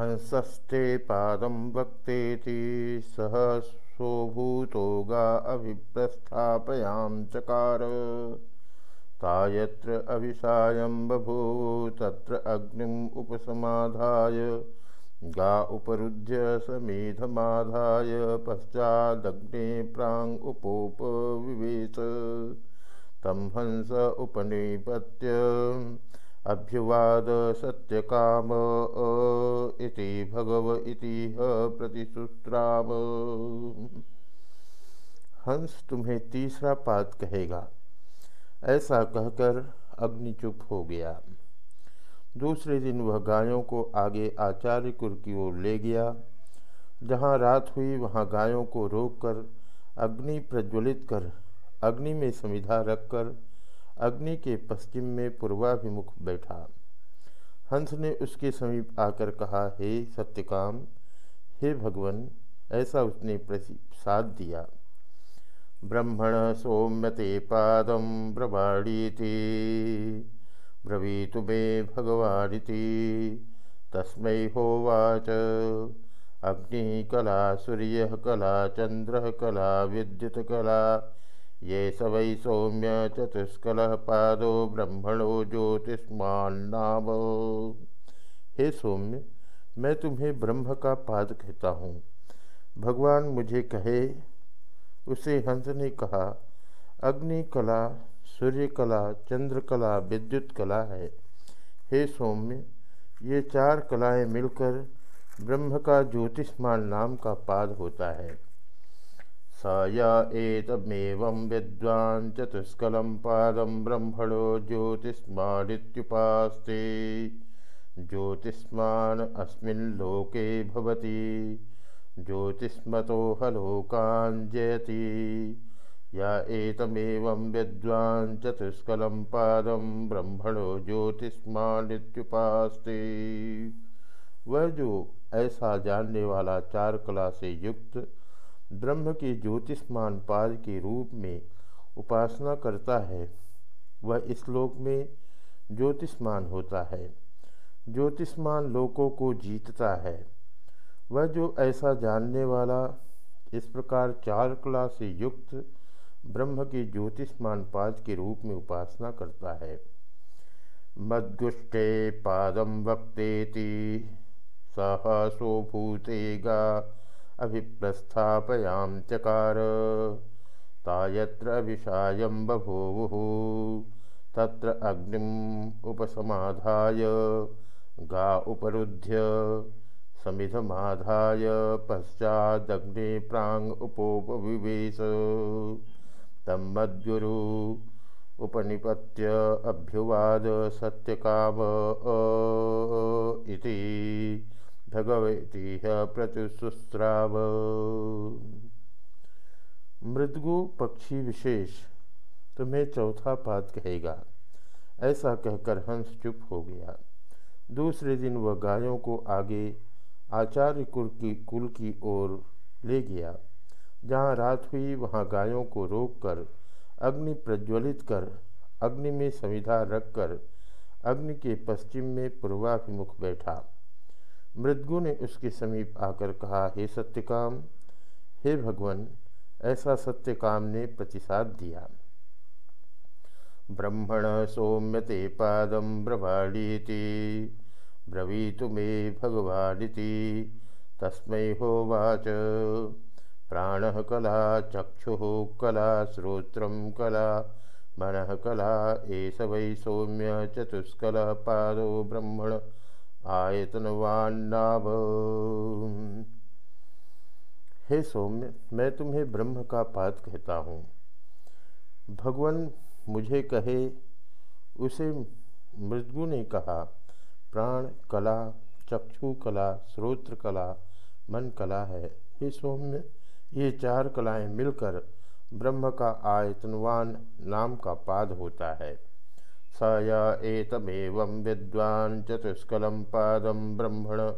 हंसस्ते पादं वक्तेति, सह स्वभूतो गा अभिप्रस्थापयां चकार ता यत्र अभिसायं बभूव, तत्र अग्निम् उपसमाधाय, गा उपरुध्य समेधमाधाय, पश्चादग्ने प्राङ् उपोपविवेश। तं हंस उपनिपत्य अभ्युवाद सत्यकाम इति भगव इति प्रतिशुस्राम हंस तुम्हें तीसरा पाद कहेगा। ऐसा कहकर अग्नि चुप हो गया। दूसरे दिन वह गायों को आगे आचार्य कुर की ओर ले गया। जहाँ रात हुई, वहाँ गायों को रोककर अग्नि प्रज्वलित कर अग्नि में समिधा रखकर अग्नि के पश्चिम में पूर्वाभिमुख बैठा। हंस ने उसके समीप आकर कहा, हे सत्यकाम, हे भगवान, ऐसा उसने प्रसाद दिया। ब्रह्मण सौम्य सौम्यते पादम ब्रवाणीति, ब्रवीतु मे भगवानिति, तस्मै होवाच। अग्निकला कला विद्युत विद्युत्कला ये स वै सौम्य चतुष्कल पादो ब्रह्मणो ज्योतिष्मान्नाम हे सौम्य, मैं तुम्हें ब्रह्म का पाद कहता हूँ। भगवान मुझे कहे, उसे हंस ने कहा, अग्नि कला, सूर्य कला, चंद्र कला, विद्युत कला है। हे सौम्य, ये चार कलाएँ मिलकर ब्रह्म का ज्योतिष्मान नाम का पाद होता है। स य एतमेवं विद्वान् पादं ब्रह्मणो ज्योतिष्मादित्युपास्ते। ज्योतिष्मान् अस्मिन् लोके भवति। ज्योतिष्मतो हलोकान् जयति। या एतमेवं विद्वान् पादं ब्रह्मणो ज्योतिष्मानित्युपास्ते वह जो ऐसा जानने वाला चार कला से युक्त ब्रह्म के ज्योतिषमान पाद के रूप में उपासना करता है, वह इस लोक में ज्योतिषमान होता है। ज्योतिष्मान लोकों को जीतता है। वह जो ऐसा जानने वाला, इस प्रकार चार कला से युक्त ब्रह्म के ज्योतिषमान पाद के रूप में उपासना करता है। मद्गुष्टे पादम वक्तेति सहसोभूते गा अभिप्रस्थापयां चकार तायत्र विषायं बभूवुः, तत्र अग्निम् उपसमाधाय, गा उपरुध्य, समिधमाधाय, पश्चादग्ने प्राङ् उपोपविवेश। तम मद्गुरु उपनिपत्य अभ्युवाद सत्यकाम इति। भगवती प्रत्युश्राव मृदगु पक्षी विशेष तुम्हें चौथा पाद कहेगा, ऐसा कहकर हंस चुप हो गया। दूसरे दिन वह गायों को आगे आचार्य कुल की कुल की ओर ले गया। जहाँ रात हुई, वहाँ गायों को रोककर अग्नि प्रज्वलित कर, अग्नि में समिधा रखकर अग्नि के पश्चिम में पूर्वाभिमुख बैठा। मृदगु ने उसके समीप आकर कहा, हे सत्यकाम, हे भगवान, ऐसा सत्यकाम ने प्रतिसाद दिया। ब्रह्मण सौम्यते पादम ब्रवाणीति, ब्रवीतु मे भगवानिति, तस्मै होवाच प्राण कला, चक्षु कला, श्रोत्र कला, मन कला एस वै सौम्य चतुष्कल पादो ब्रह्मण। आयतनवान्नाभ। हे सौम्य, मैं तुम्हें ब्रह्म का पाद कहता हूँ। भगवान मुझे कहे, उसे मृदगु ने कहा, प्राण कला, चक्षु कला श्रोत्र कला, मन कला है। हे सौम्य, ये चार कलाएँ मिलकर ब्रह्म का आयतनवान नाम का पाद होता है। स एतमेव विद्वान् चतुष्कलं पादं ब्रह्मण।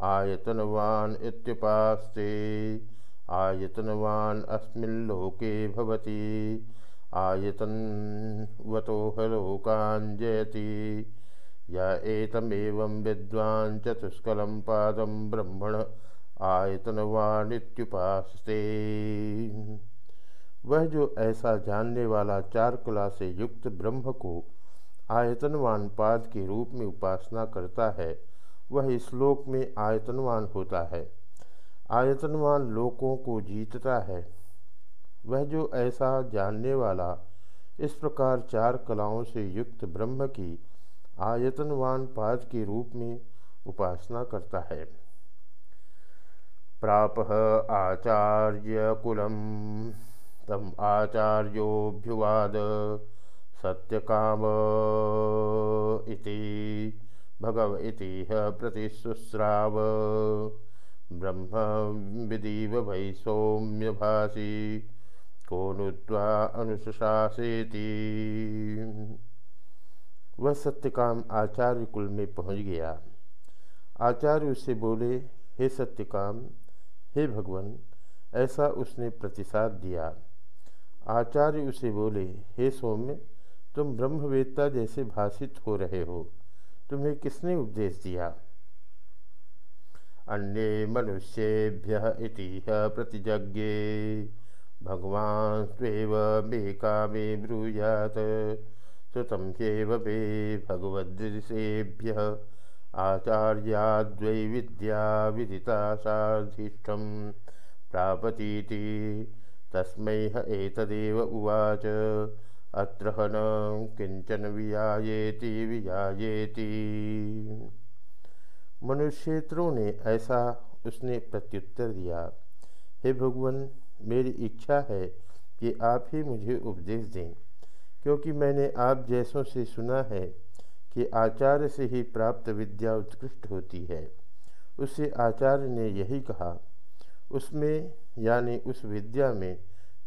आयतनवान् इत्युपास्ते। आयतनवान् अस्मिल्लोके भवति। आयतन्वतो लोकान् जयति। या विद्वान् चतुष्कलं पादं ब्रह्मण। आयतनवानित्युपासते वह जो ऐसा जानने वाला चार कला से युक्त ब्रह्म को आयतनवान पाद के रूप में उपासना करता है, वह इस लोक में आयतनवान होता है। आयतनवान लोकों को जीतता है। वह जो ऐसा जानने वाला, इस प्रकार चार कलाओं से युक्त ब्रह्म की आयतनवान पाद के रूप में उपासना करता है। प्राप आचार्य कुलम तम आचार्योभ्युवाद सत्यकाम इति, भगव इति प्रतिशुश्राव ब्रह्म विदीव वै सौम्य भाषी को नुत्वा अनुशासेति वह सत्यकाम आचार्य कुल में पहुँच गया। आचार्य उससे बोले, हे सत्यकाम, हे भगवान, ऐसा उसने प्रतिसाद दिया। आचार्य उसे बोले, हे सौम्य तुम ब्रह्मवेत्ता जैसे भाषित हो रहे हो। तुम्हें किसने उपदेश दिया? अन्य मनुष्येभ्य प्रतिज्ञे भगवान स्वेव मे कामे ब्रूयात। सुतम ह्येव मे भगवदृशेभ्य आचार्याद्वै विद्या विदिता साधिष्ठम प्रापतीति तस्मै एतदेव उवाच। अत्र न किंचन वियायेति वियायेति। मनुष्यत्रों ने ऐसा उसने प्रत्युत्तर दिया, हे भगवान, मेरी इच्छा है कि आप ही मुझे उपदेश दें, क्योंकि मैंने आप जैसों से सुना है कि आचार्य से ही प्राप्त विद्या उत्कृष्ट होती है। उससे आचार्य ने यही कहा, उसमें, यानी उस विद्या में,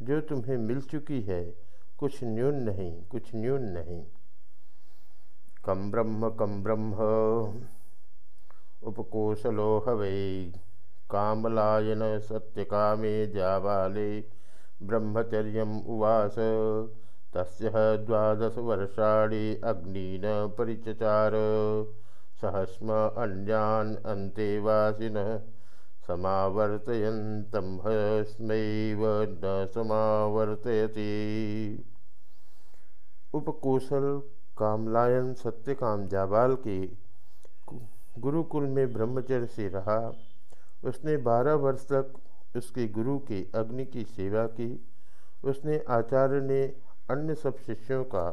जो तुम्हें मिल चुकी है कुछ न्यून नहीं, कुछ न्यून नहीं। कम ब्रह्म कम ब्रह्म। उपकोशलो हवै कामलायन सत्य कामे जाबाले ब्रह्मचर्य उवास तस्य द्वादश वर्षाणि अग्निन परिचचार। सहस्म अन्यान् अन्तेवासिनः समावर्तयन्तं हस्मैव न समावर्तयति। उपकोशल कामलायन सत्यकाम जाबाल के गुरुकुल में ब्रह्मचर्य से रहा। उसने बारह वर्ष तक उसके गुरु के अग्नि की सेवा की। उसने आचार्य ने अन्य सब शिष्यों का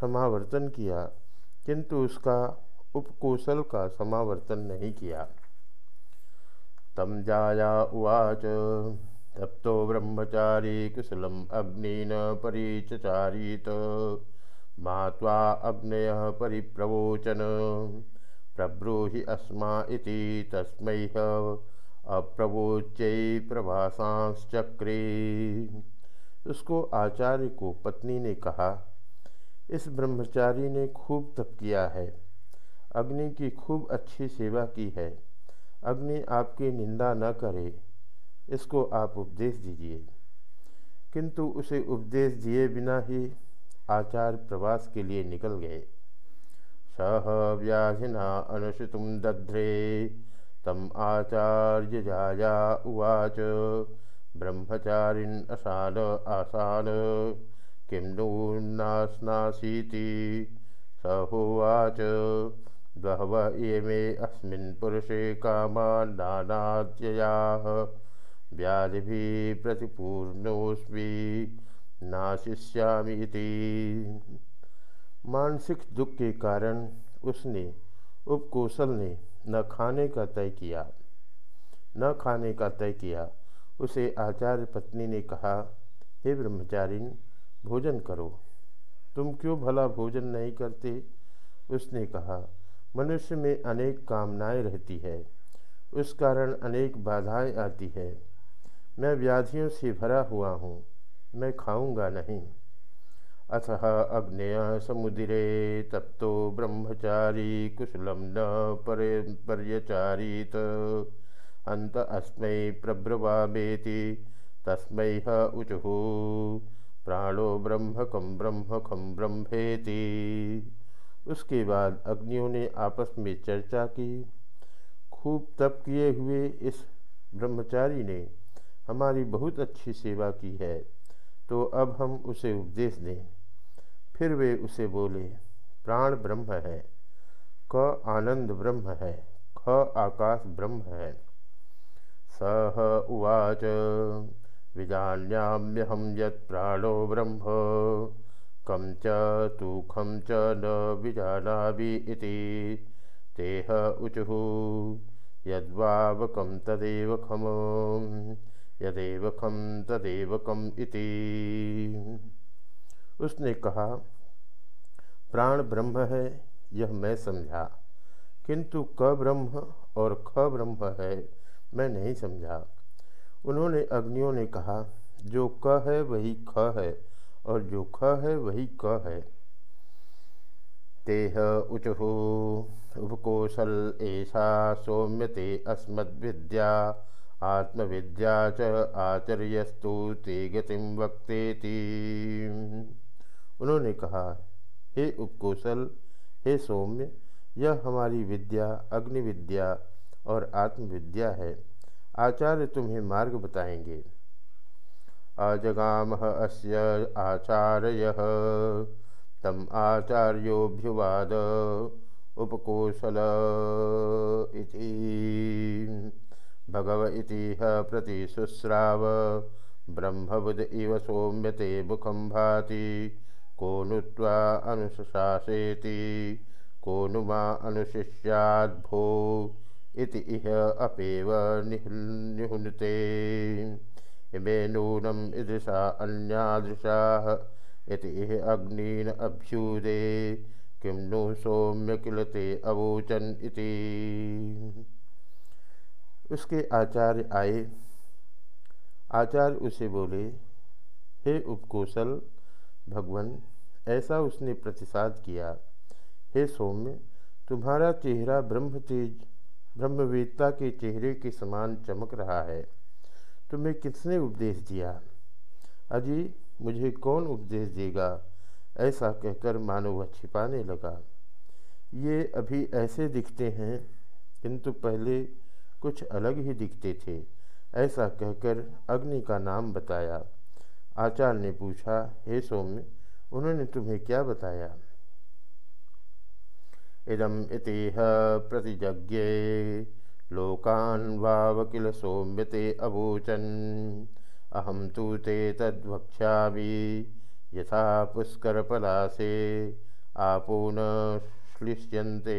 समावर्तन किया, किंतु उसका उपकोशल का समावर्तन नहीं किया। तम जाया उवाच। तप्तो ब्रह्मचारी कुशलम अग्निन परिचारीत मात्वा अग्नय परिप्रवोचन। प्रब्रूहि अस्मा इति तस्मै अप्रवोच्य प्रभासांश्चक्रे उसको आचार्य को पत्नी ने कहा, इस ब्रह्मचारी ने खूब तप किया है। अग्नि की खूब अच्छी सेवा की है। अग्नि आपकी निंदा न करे। इसको आप उपदेश दीजिए। किंतु उसे उपदेश दिए बिना ही आचार्य प्रवास के लिए निकल गए। सह व्याधिना अनुषितुम दध्रे, तम आचार्य जाया उवाच। ब्रह्मचारिन् असान आसान किम नून्नास्नासीति स होवाच बहव इमे अस्मिन् पुरुषे कामा नानात्ययाः व्याधिभिः प्रतिपूर्णोऽस्मि नाशिष्यामि मानसिक दुख के कारण उसने उपकोशल ने न खाने का तय किया, न खाने का तय किया। उसे आचार्य पत्नी ने कहा, हे ब्रह्मचारिन, भोजन करो। तुम क्यों भला भोजन नहीं करते? उसने कहा, मनुष्य में अनेक कामनाएँ रहती है। उस कारण अनेक बाधाएँ आती है। मैं व्याधियों से भरा हुआ हूँ, मैं खाऊँगा नहीं। अथ अग्नेय समुदिरे तप्तो ब्रह्मचारी कुशलम न पर पर्यचारीत। अंत अस्मै प्रब्रवामेति, तस्मै उचु। प्राणो ब्रह्म कम ब्रह्म खम ब्रह्मेति। उसके बाद अग्नियों ने आपस में चर्चा की। खूब तप किए हुए इस ब्रह्मचारी ने हमारी बहुत अच्छी सेवा की है तो अब हम उसे उपदेश दें। फिर वे उसे बोले, प्राण ब्रह्म है, क आनंद ब्रह्म है, ख आकाश ब्रह्म है। सह उवाच विजान्याम्यहम प्राणो ब्रह्म कम च तू खम च न विजानामि इति तेह उचु यद्वावकम तदेव खम। यदेव खम तदेव इति। उसने कहा, प्राण ब्रह्म है, यह मैं समझा। किंतु क ब्रह्म और ख ब्रह्म है, मैं नहीं समझा। उन्होंने अग्नियों ने कहा, जो क है, वही ख है, और जो ख है, वही क है। तेह उचु, उपकोशल ऐसा सौम्य ते अस्मद्विद्या। आत्मविद्या च आचर्यस्तु ते गतिम वक्तेति। उन्होंने कहा, हे उपकोशल, हे सौम्य, यह हमारी विद्या अग्नि विद्या और आत्मविद्या है। आचार्य तुम्हें मार्ग बताएँगे। अजगाम अस्य आचार्य। तम आचार्योभ्युवाद उपकोशल इति। भगव इति प्रतिशुश्राव ब्रह्मबुद इव सौम्यते मुखम भाति। को नुत्वा अनुशासेति, को नु मा अनुशिष्याद्भो इति इह अपेव निहुनते। इमे नूनम ईदृशा अन्यादृशाः, इति इह अग्नीन अभ्युदे। किम नु सौम्य किलते अवोचन इति। उसके आचार्य आए। आचार्य उसे बोले, हे उपकोशल भगवान, ऐसा उसने प्रतिसाद किया। हे सौम्य, तुम्हारा चेहरा ब्रह्म तेज ब्रह्मवेदता के चेहरे के समान चमक रहा है। तुम्हें किसने उपदेश दिया? अजी, मुझे कौन उपदेश देगा? ऐसा कहकर मानो वह छिपाने लगा। ये अभी ऐसे दिखते हैं, किंतु पहले कुछ अलग ही दिखते थे, ऐसा कहकर अग्नि का नाम बताया। आचार्य ने पूछा, हे सौम्य, उन्होंने तुम्हें क्या बताया? इदम इतिह प्रतिज्ञे लोकान वावकिल सौम्यते अवोचन। अहम तो ते तद्वक्षा यथा पुष्करपलासे आपो न श्लिष्यन्ते।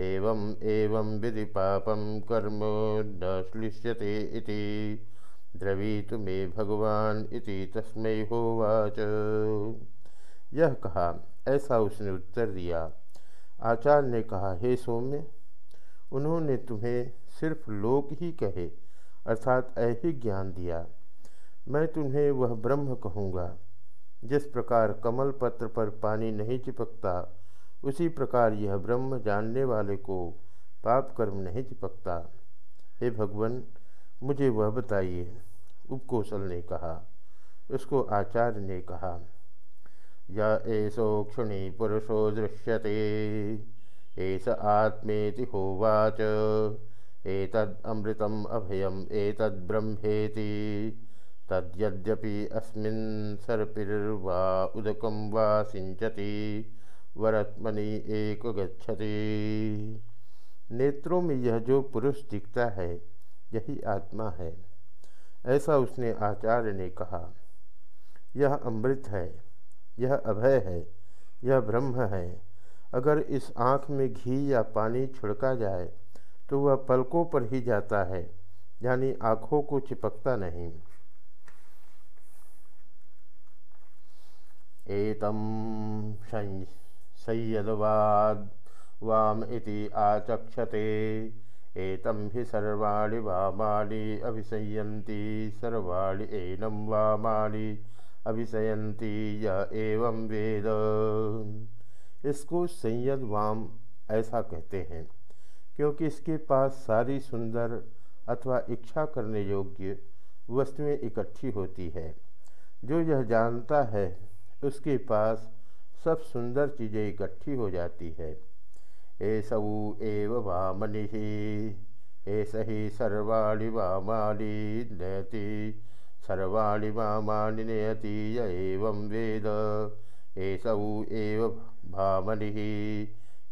एवं एवं विधि पापम कर्म न श्लिष्यते इति। द्रवीतु मे भगवान इति तस्मै होवाच। यह कहा, ऐसा उसने उत्तर दिया। आचार्य ने कहा, हे सौम्य, उन्होंने तुम्हें सिर्फ़ लोक ही कहे, अर्थात ऐही ज्ञान दिया। मैं तुम्हें वह ब्रह्म कहूँगा, जिस प्रकार कमल पत्र पर पानी नहीं चिपकता उसी प्रकार यह ब्रह्म जानने वाले को पाप कर्म नहीं चिपकता। हे भगवान, मुझे वह बताइए, उपकोशल ने कहा। उसको आचार्य ने कहा, या ऐसो क्षुणि पुरुषो दृश्यते एस आत्मेति होवाच, एतद अमृतम अभयम, एतद ब्रह्मेति, तद्यद्यपि अस्मिन् सर्पिर्वा उदकं वा सिंचति वरत्मनि एक गच्छति। नेत्रों में यह जो पुरुष दिखता है, यही आत्मा है। ऐसा उसने आचार्य ने कहा, यह अमृत है, यह अभय है, यह ब्रह्म है। अगर इस आँख में घी या पानी छिड़का जाए तो वह पलकों पर ही जाता है, यानी आँखों को चिपकता नहीं। एतं संयदवाद वाम इति आचक्षते। एतं भी सर्वाणि वामानि अभिसयन्ति। सर्वाणि एनम वामानि अभिसयन्ति। य एवं वेद। इसको संयद वाम ऐसा कहते हैं, क्योंकि इसके पास सारी सुंदर अथवा इच्छा करने योग्य वस्तुएँ इकट्ठी होती है। जो यह जानता है, उसके पास सब सुंदर चीज़ें इकट्ठी हो जाती है। एसऊ एव वामनि एस ही सर्वाणि वामानि नयति सर्वाणि वामानि नयति य एवं वेद एसऊ एव भामनि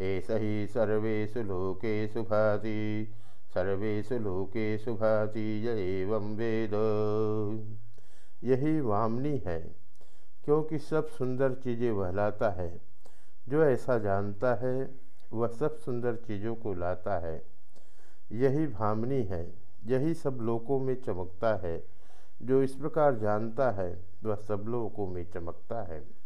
एस ही सर्वेषु लोकेषु भाति, सर्वेषु लोकेषु भाति य एवं वेद। यही वामनी है। क्योंकि सब सुंदर चीज़ें वह लाता है। जो ऐसा जानता है, वह सब सुंदर चीज़ों को लाता है। यही भामनी है, यही सब लोगों में चमकता है। जो इस प्रकार जानता है, वह सब लोगों में चमकता है।